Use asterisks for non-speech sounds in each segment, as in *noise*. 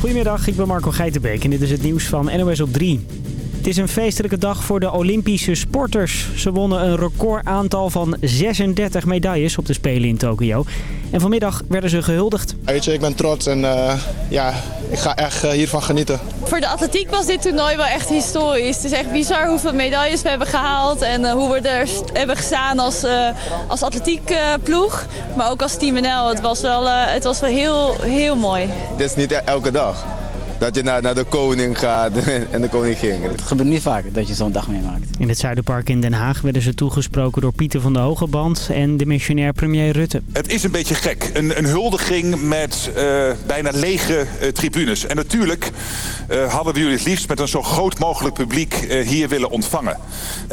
Goedemiddag, ik ben Marco Geitenbeek en dit is het nieuws van NOS op 3. Het is een feestelijke dag voor de Olympische sporters. Ze wonnen een record aantal van 36 medailles op de Spelen in Tokio. En vanmiddag werden ze gehuldigd. Weet je, ik ben trots en uh, ja, ik ga echt uh, hiervan genieten. Voor de atletiek was dit toernooi wel echt historisch. Het is echt bizar hoeveel medailles we hebben gehaald en uh, hoe we er hebben gestaan als, als atletiekploeg. maar ook als Team NL. Het was wel, het was wel heel, heel mooi. Dit is niet elke dag dat je naar, naar de koning gaat *laughs* en de koningin. Het gebeurt niet vaak dat je zo'n dag meemaakt. In het Zuiderpark in Den Haag werden ze toegesproken door Pieter van de Hogeband en de missionair premier Rutte. Het is een beetje gek. Een, een huldiging met uh, bijna lege uh, tribunes. En natuurlijk uh, hadden we jullie het liefst met een zo groot mogelijk publiek hier willen ontvangen.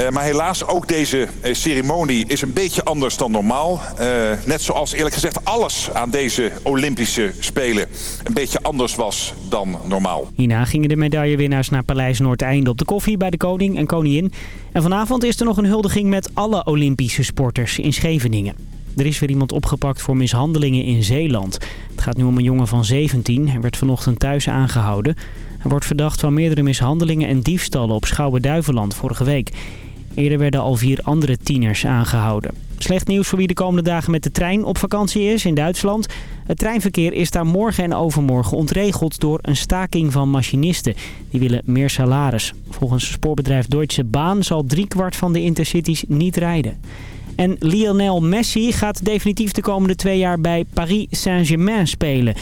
maar helaas, ook deze ceremonie is een beetje anders dan normaal. net zoals eerlijk gezegd alles aan deze Olympische Spelen een beetje anders was dan normaal normaal. Hierna gingen de medaillewinnaars naar Paleis Noordeinde op de koffie bij de koning en koningin. En vanavond is er nog een huldiging met alle Olympische sporters in Scheveningen. Er is weer iemand opgepakt voor mishandelingen in Zeeland. Het gaat nu om een jongen van 17. Hij werd vanochtend thuis aangehouden. Hij wordt verdacht van meerdere mishandelingen en diefstallen op Schouwen-Duiveland vorige week. Eerder werden al vier andere tieners aangehouden. Slecht nieuws voor wie de komende dagen met de trein op vakantie is in Duitsland. Het treinverkeer is daar morgen en overmorgen ontregeld door een staking van machinisten. Die willen meer salaris. Volgens spoorbedrijf Deutsche Bahn zal driekwart van de intercities niet rijden. En Lionel Messi gaat definitief de komende twee jaar bij Paris Saint-Germain spelen.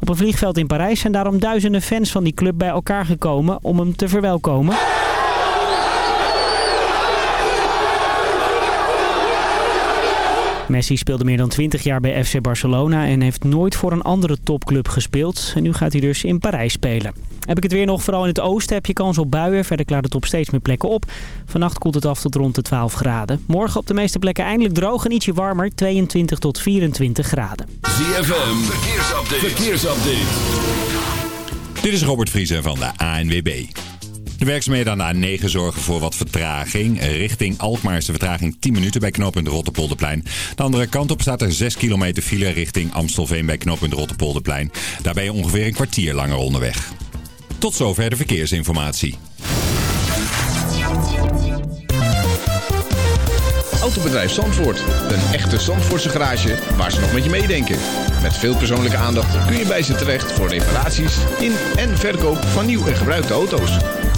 Op een vliegveld in Parijs zijn daarom duizenden fans van die club bij elkaar gekomen om hem te verwelkomen. Messi speelde meer dan 20 jaar bij FC Barcelona en heeft nooit voor een andere topclub gespeeld. En nu gaat hij dus in Parijs spelen. Heb ik het weer nog, vooral in het oosten heb je kans op buien. Verder klaart het op steeds meer plekken op. Vannacht koelt het af tot rond de 12 graden. Morgen op de meeste plekken eindelijk droog en ietsje warmer. 22 tot 24 graden. ZFM, verkeersupdate. verkeersupdate. Dit is Robert Vriezen van de ANWB. De werkzaamheden aan de A9 zorgen voor wat vertraging. Richting Alkmaar is de vertraging 10 minuten bij knooppunt Rotterpolderplein. De andere kant op staat er 6 kilometer file richting Amstelveen bij knooppunt Rotterpolderplein. Daarbij ongeveer een kwartier langer onderweg. Tot zover de verkeersinformatie. Autobedrijf Zandvoort. Een echte Zandvoortse garage waar ze nog met je meedenken. Met veel persoonlijke aandacht kun je bij ze terecht voor reparaties in en verkoop van nieuw en gebruikte auto's.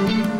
Hot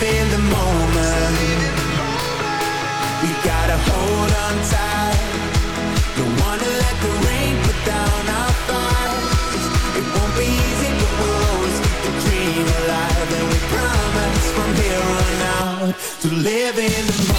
Live in the moment. We gotta hold on tight. Don't wanna let the rain put down our fights. It won't be easy, but we'll always keep the dream alive. And we promise from here on out to live in the moment.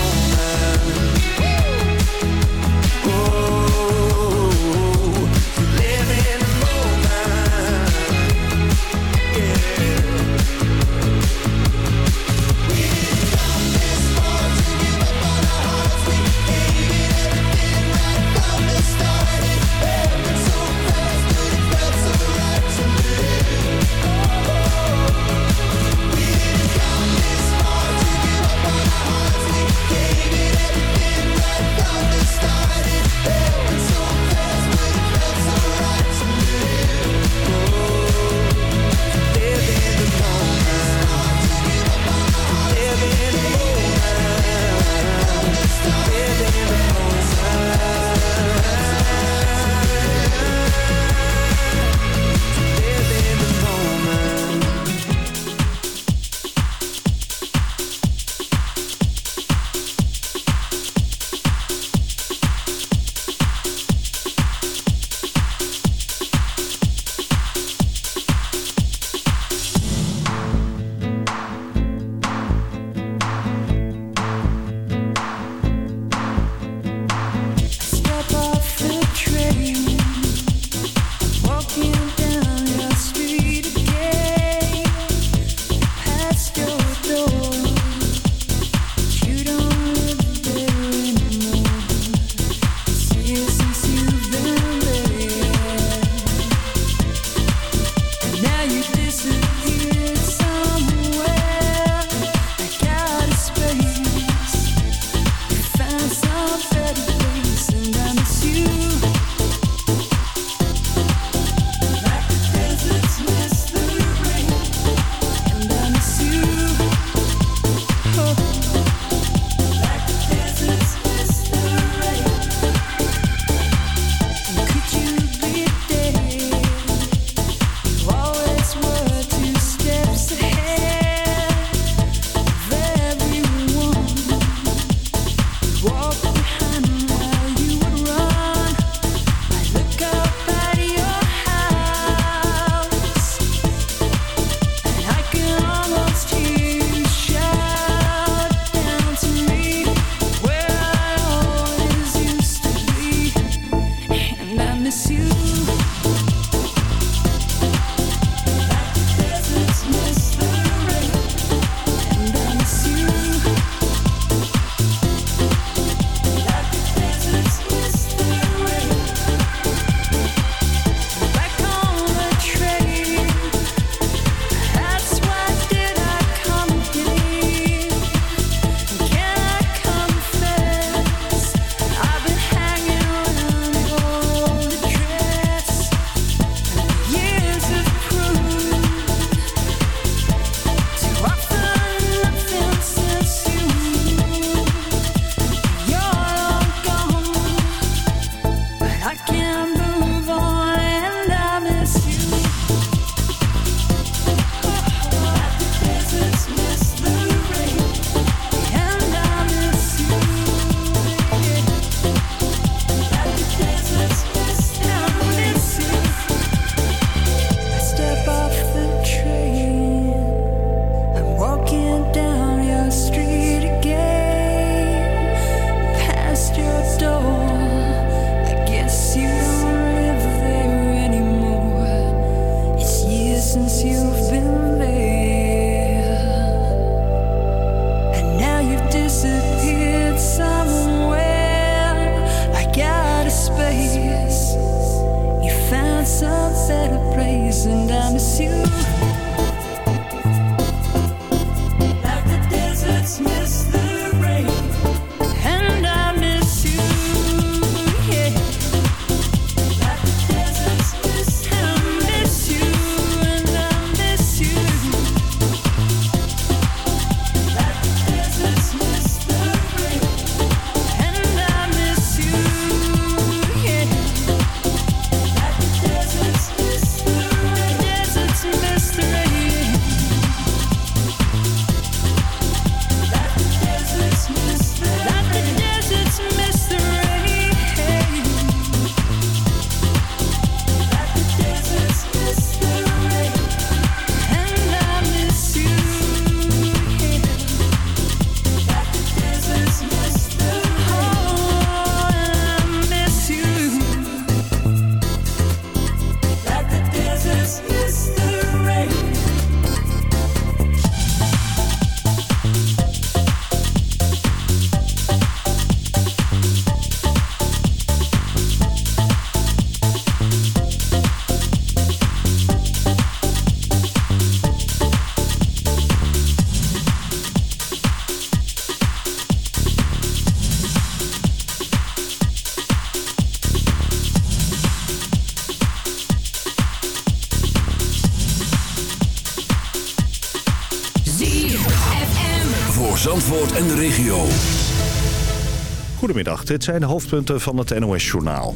Dit zijn de hoofdpunten van het NOS-journaal.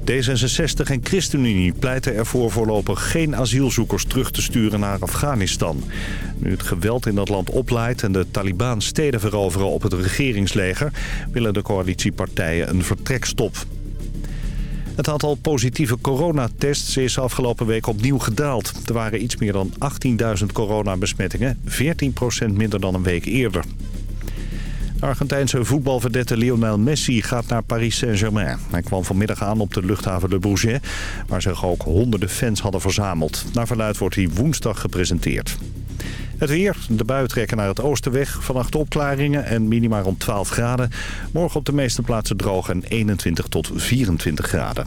D66 en ChristenUnie pleiten ervoor voorlopig geen asielzoekers terug te sturen naar Afghanistan. Nu het geweld in dat land opleidt en de Taliban steden veroveren op het regeringsleger... willen de coalitiepartijen een vertrekstop. Het aantal positieve coronatests is afgelopen week opnieuw gedaald. Er waren iets meer dan 18.000 coronabesmettingen, 14% minder dan een week eerder. Argentijnse voetbalverdette Lionel Messi gaat naar Paris Saint-Germain. Hij kwam vanmiddag aan op de luchthaven Le Bourget, waar zich ook honderden fans hadden verzameld. Naar verluid wordt hij woensdag gepresenteerd. Het weer. De buien trekken naar het oosten weg. Vannacht opklaringen en minima rond 12 graden. Morgen op de meeste plaatsen droog en 21 tot 24 graden.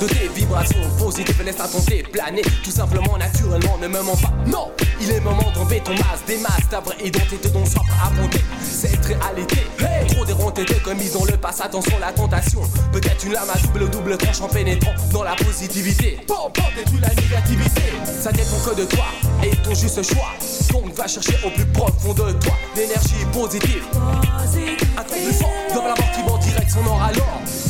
de tes vibrations positives, laisse-toi tenter, planer tout simplement, naturellement, ne me mens pas. Non, il est moment d'enlever ton masque, des masques, ta vraie identité dont soif à affronter cette réalité. Hey Trop déronté de commis dans le passé, attention la tentation. Peut-être une lame à double double tranche en pénétrant dans la positivité. Bon, bon, détruis la négativité. Ça dépend que de toi et ton juste choix. Donc va chercher au plus profond de toi l'énergie positive. Un truc plus fort, dans la mort qui va en direction nord alors.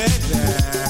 baby,